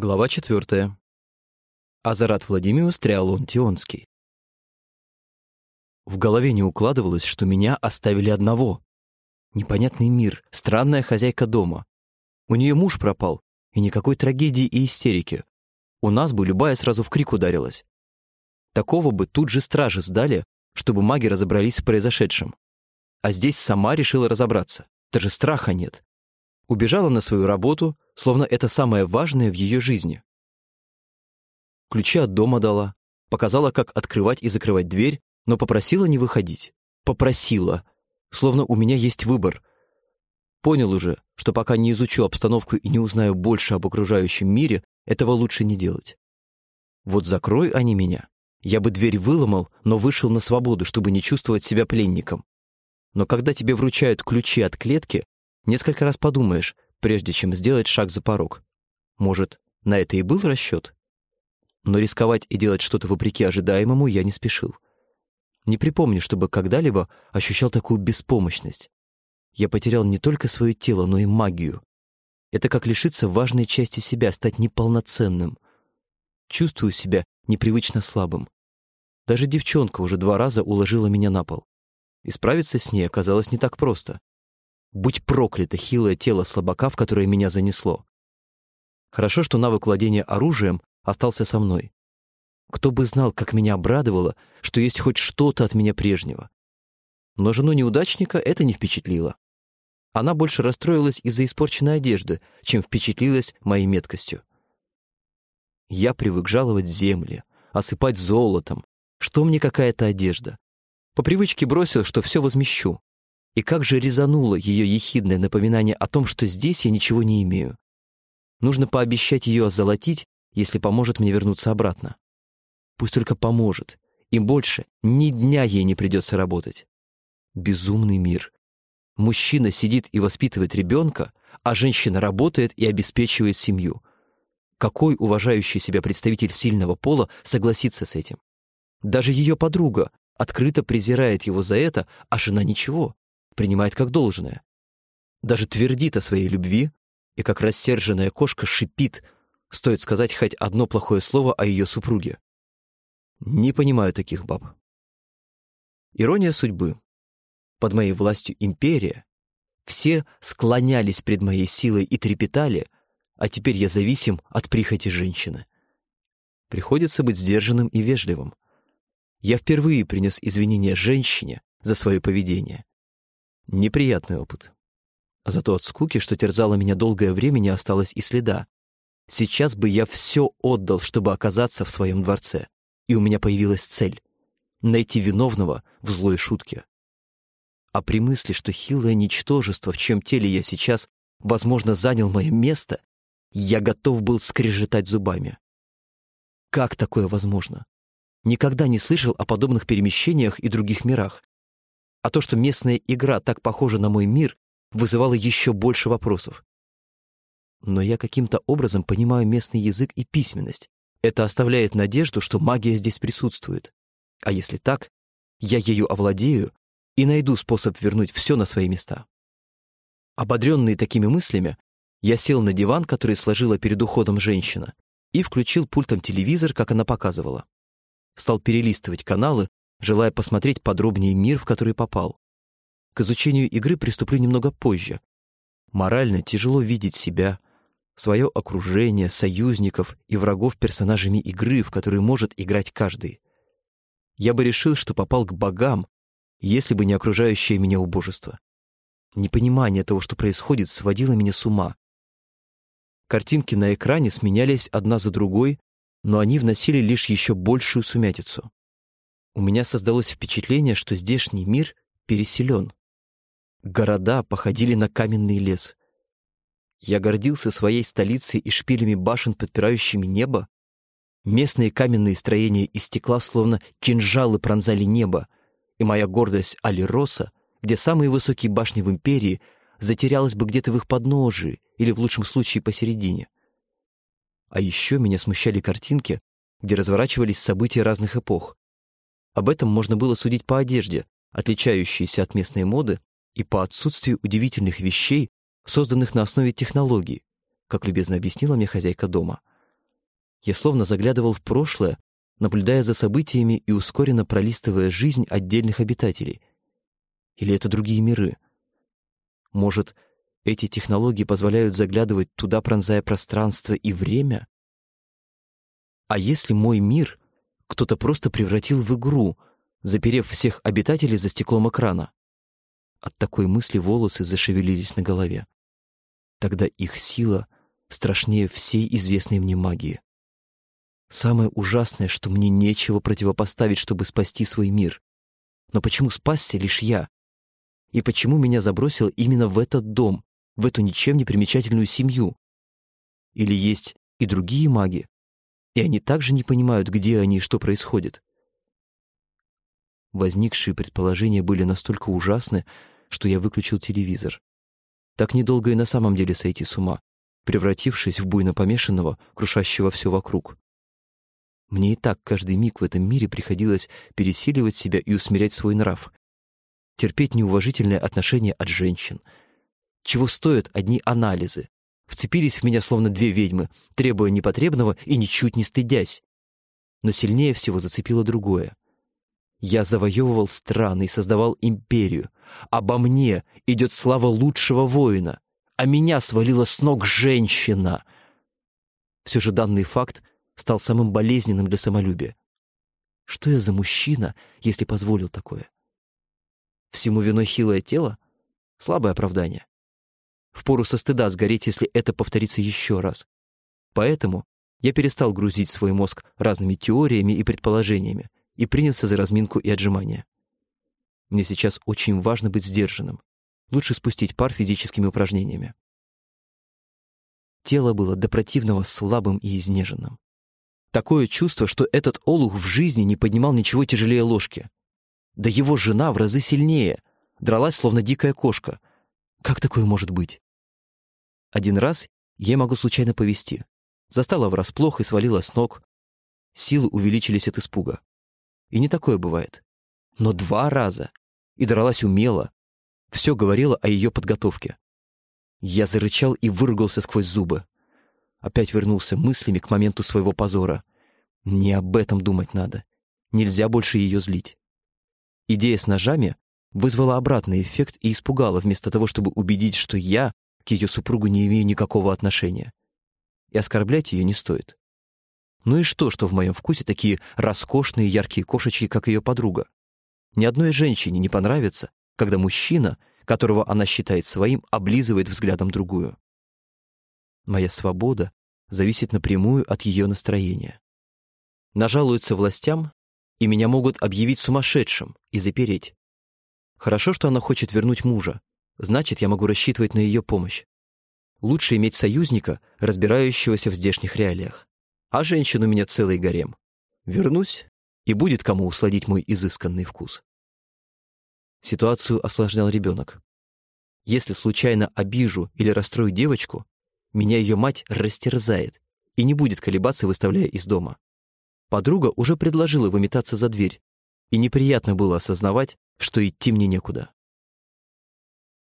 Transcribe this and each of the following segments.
Глава четвертая. Азарат Владимиус Триалон. В голове не укладывалось, что меня оставили одного. Непонятный мир, странная хозяйка дома. У нее муж пропал, и никакой трагедии и истерики. У нас бы любая сразу в крик ударилась. Такого бы тут же стражи сдали, чтобы маги разобрались в произошедшем. А здесь сама решила разобраться. Даже страха нет. Убежала на свою работу, словно это самое важное в ее жизни. Ключи от дома дала, показала, как открывать и закрывать дверь, но попросила не выходить. Попросила, словно у меня есть выбор. Понял уже, что пока не изучу обстановку и не узнаю больше об окружающем мире, этого лучше не делать. Вот закрой они меня. Я бы дверь выломал, но вышел на свободу, чтобы не чувствовать себя пленником. Но когда тебе вручают ключи от клетки, Несколько раз подумаешь, прежде чем сделать шаг за порог. Может, на это и был расчет? Но рисковать и делать что-то вопреки ожидаемому я не спешил. Не припомню, чтобы когда-либо ощущал такую беспомощность. Я потерял не только свое тело, но и магию. Это как лишиться важной части себя, стать неполноценным. Чувствую себя непривычно слабым. Даже девчонка уже два раза уложила меня на пол. И справиться с ней оказалось не так просто. Будь проклято хилое тело слабака, в которое меня занесло. Хорошо, что навык владения оружием остался со мной. Кто бы знал, как меня обрадовало, что есть хоть что-то от меня прежнего. Но жену неудачника это не впечатлило. Она больше расстроилась из-за испорченной одежды, чем впечатлилась моей меткостью. Я привык жаловать земли, осыпать золотом. Что мне какая-то одежда? По привычке бросил, что все возмещу. И как же резануло ее ехидное напоминание о том, что здесь я ничего не имею. Нужно пообещать ее озолотить, если поможет мне вернуться обратно. Пусть только поможет. Им больше ни дня ей не придется работать. Безумный мир. Мужчина сидит и воспитывает ребенка, а женщина работает и обеспечивает семью. Какой уважающий себя представитель сильного пола согласится с этим? Даже ее подруга открыто презирает его за это, а жена ничего принимает как должное. Даже твердит о своей любви и как рассерженная кошка шипит, стоит сказать хоть одно плохое слово о ее супруге. Не понимаю таких баб. Ирония судьбы. Под моей властью империя. Все склонялись пред моей силой и трепетали, а теперь я зависим от прихоти женщины. Приходится быть сдержанным и вежливым. Я впервые принес извинения женщине за свое поведение. Неприятный опыт. Зато от скуки, что терзало меня долгое время, не осталось и следа. Сейчас бы я все отдал, чтобы оказаться в своем дворце. И у меня появилась цель — найти виновного в злой шутке. А при мысли, что хилое ничтожество, в чем теле я сейчас, возможно, занял мое место, я готов был скрежетать зубами. Как такое возможно? Никогда не слышал о подобных перемещениях и других мирах а то, что местная игра так похожа на мой мир, вызывало еще больше вопросов. Но я каким-то образом понимаю местный язык и письменность. Это оставляет надежду, что магия здесь присутствует. А если так, я ею овладею и найду способ вернуть все на свои места. Ободренный такими мыслями, я сел на диван, который сложила перед уходом женщина, и включил пультом телевизор, как она показывала. Стал перелистывать каналы, желая посмотреть подробнее мир, в который попал. К изучению игры приступлю немного позже. Морально тяжело видеть себя, свое окружение, союзников и врагов персонажами игры, в которой может играть каждый. Я бы решил, что попал к богам, если бы не окружающее меня убожество. Непонимание того, что происходит, сводило меня с ума. Картинки на экране сменялись одна за другой, но они вносили лишь еще большую сумятицу. У меня создалось впечатление, что здешний мир переселен. Города походили на каменный лес. Я гордился своей столицей и шпилями башен, подпирающими небо. Местные каменные строения из стекла словно кинжалы пронзали небо, и моя гордость Алироса, где самые высокие башни в империи, затерялась бы где-то в их подножии или в лучшем случае посередине. А еще меня смущали картинки, где разворачивались события разных эпох. Об этом можно было судить по одежде, отличающейся от местной моды, и по отсутствию удивительных вещей, созданных на основе технологий, как любезно объяснила мне хозяйка дома. Я словно заглядывал в прошлое, наблюдая за событиями и ускоренно пролистывая жизнь отдельных обитателей. Или это другие миры? Может, эти технологии позволяют заглядывать туда, пронзая пространство и время? А если мой мир кто-то просто превратил в игру, заперев всех обитателей за стеклом экрана? От такой мысли волосы зашевелились на голове. Тогда их сила страшнее всей известной мне магии. Самое ужасное, что мне нечего противопоставить, чтобы спасти свой мир. Но почему спасся лишь я? И почему меня забросило именно в этот дом, в эту ничем не примечательную семью? Или есть и другие маги, и они также не понимают, где они и что происходит? Возникшие предположения были настолько ужасны, что я выключил телевизор. Так недолго и на самом деле сойти с ума, превратившись в буйно помешанного, крушащего все вокруг. Мне и так каждый миг в этом мире приходилось пересиливать себя и усмирять свой нрав, терпеть неуважительное отношение от женщин. Чего стоят одни анализы? Вцепились в меня словно две ведьмы, требуя непотребного и ничуть не стыдясь. Но сильнее всего зацепило другое. Я завоевывал страны и создавал империю. Обо мне идет слава лучшего воина, а меня свалила с ног женщина. Все же данный факт стал самым болезненным для самолюбия. Что я за мужчина, если позволил такое? Всему виной хилое тело? Слабое оправдание. Впору со стыда сгореть, если это повторится еще раз. Поэтому я перестал грузить свой мозг разными теориями и предположениями и принялся за разминку и отжимания. Мне сейчас очень важно быть сдержанным. Лучше спустить пар физическими упражнениями. Тело было до противного слабым и изнеженным. Такое чувство, что этот олух в жизни не поднимал ничего тяжелее ложки. Да его жена в разы сильнее, дралась, словно дикая кошка. Как такое может быть? Один раз ей могу случайно повести. Застала врасплох и свалила с ног. Силы увеличились от испуга. И не такое бывает. Но два раза. И дралась умело. Все говорило о ее подготовке. Я зарычал и выругался сквозь зубы. Опять вернулся мыслями к моменту своего позора. Не об этом думать надо. Нельзя больше ее злить. Идея с ножами вызвала обратный эффект и испугала, вместо того, чтобы убедить, что я к ее супругу не имею никакого отношения. И оскорблять ее не стоит. Ну и что, что в моем вкусе такие роскошные яркие кошечки, как ее подруга? Ни одной женщине не понравится, когда мужчина, которого она считает своим, облизывает взглядом другую. Моя свобода зависит напрямую от ее настроения. Нажалуются властям, и меня могут объявить сумасшедшим и запереть. Хорошо, что она хочет вернуть мужа, значит, я могу рассчитывать на ее помощь. Лучше иметь союзника, разбирающегося в здешних реалиях. А женщин у меня целый гарем. Вернусь, и будет кому усладить мой изысканный вкус. Ситуацию осложнял ребенок. Если случайно обижу или расстрою девочку, меня ее мать растерзает и не будет колебаться, выставляя из дома. Подруга уже предложила выметаться за дверь, и неприятно было осознавать, что идти мне некуда.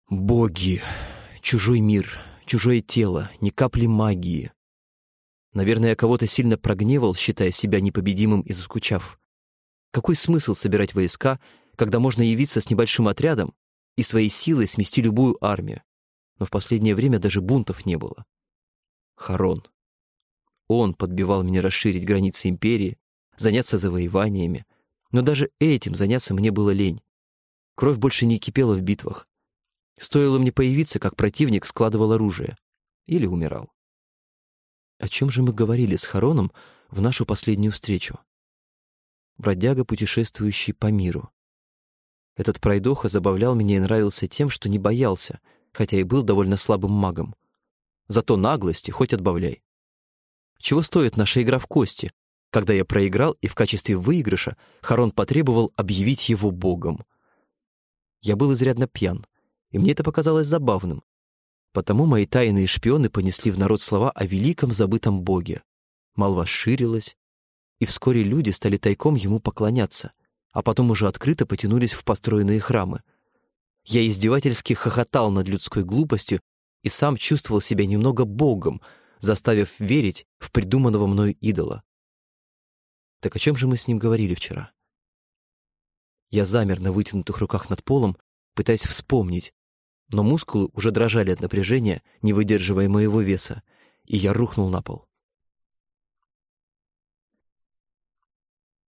Боги! Чужой мир, чужое тело, ни капли магии. Наверное, я кого-то сильно прогневал, считая себя непобедимым и заскучав. Какой смысл собирать войска, когда можно явиться с небольшим отрядом и своей силой смести любую армию? Но в последнее время даже бунтов не было. Харон. Он подбивал меня расширить границы империи, заняться завоеваниями. Но даже этим заняться мне было лень. Кровь больше не кипела в битвах. Стоило мне появиться, как противник складывал оружие. Или умирал. О чем же мы говорили с Хароном в нашу последнюю встречу? Бродяга, путешествующий по миру. Этот пройдоха забавлял меня и нравился тем, что не боялся, хотя и был довольно слабым магом. Зато наглости хоть отбавляй. Чего стоит наша игра в кости, когда я проиграл, и в качестве выигрыша Харон потребовал объявить его богом. Я был изрядно пьян, и мне это показалось забавным. Потому мои тайные шпионы понесли в народ слова о великом забытом боге. Молва ширилась, и вскоре люди стали тайком ему поклоняться, а потом уже открыто потянулись в построенные храмы. Я издевательски хохотал над людской глупостью и сам чувствовал себя немного богом, заставив верить в придуманного мною идола. Так о чем же мы с ним говорили вчера? Я замер на вытянутых руках над полом, пытаясь вспомнить, но мускулы уже дрожали от напряжения, не выдерживая моего веса, и я рухнул на пол.